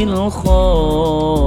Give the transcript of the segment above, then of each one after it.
in א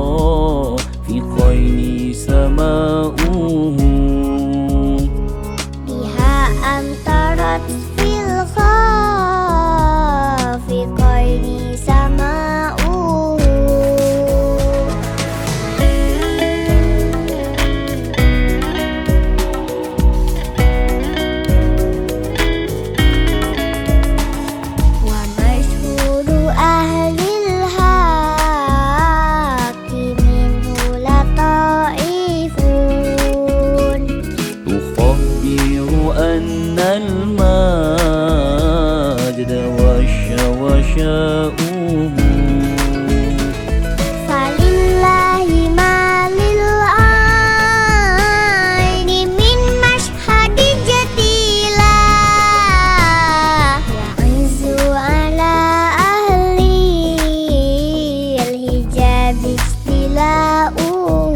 المجد وشاؤه فلله ما للعين من مشهد جديلا. يعز على أهل الحجاب استيلاؤه.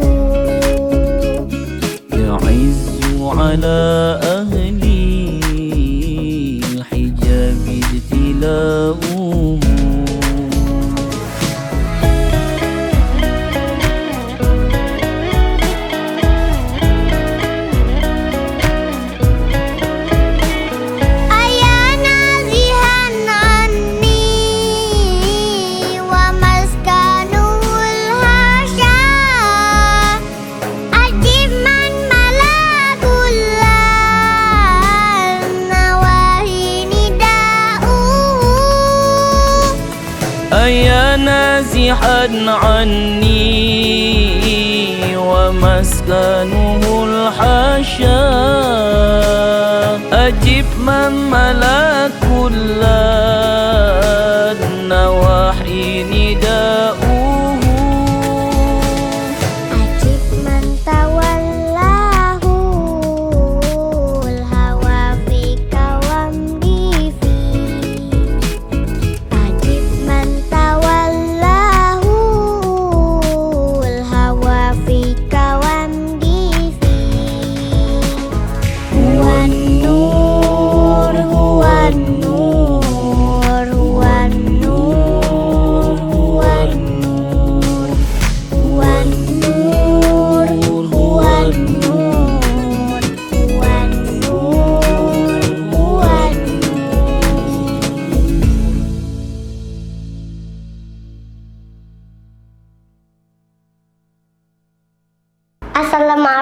يعز على أهل home. نازحا عني ومسكنه الحشا. أجب من ملا كل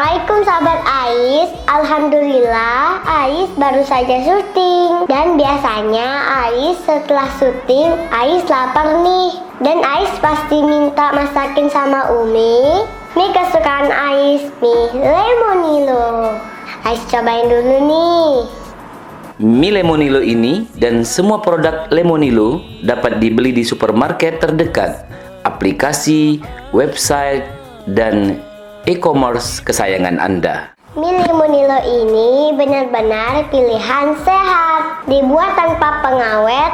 Assalamualaikum sahabat Ais. Alhamdulillah Ais baru saja syuting. Dan biasanya Ais setelah syuting Ais lapar nih. Dan Ais pasti minta masakin sama Umi. Mie kesukaan Ais Mie lemonilo. Ais cobain dulu nih. Mie Lemonilo ini dan semua produk Lemonilo dapat dibeli di supermarket terdekat, aplikasi, website, dan e-commerce kesayangan Anda. Mie lemonilo ini benar-benar pilihan sehat. Dibuat tanpa pengawet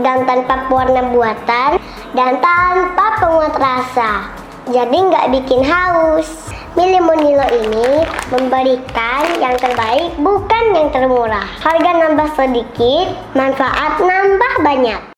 dan tanpa pewarna buatan dan tanpa penguat rasa. Jadi nggak bikin haus. Mie lemonilo ini memberikan yang terbaik bukan yang termurah. Harga nambah sedikit, manfaat nambah banyak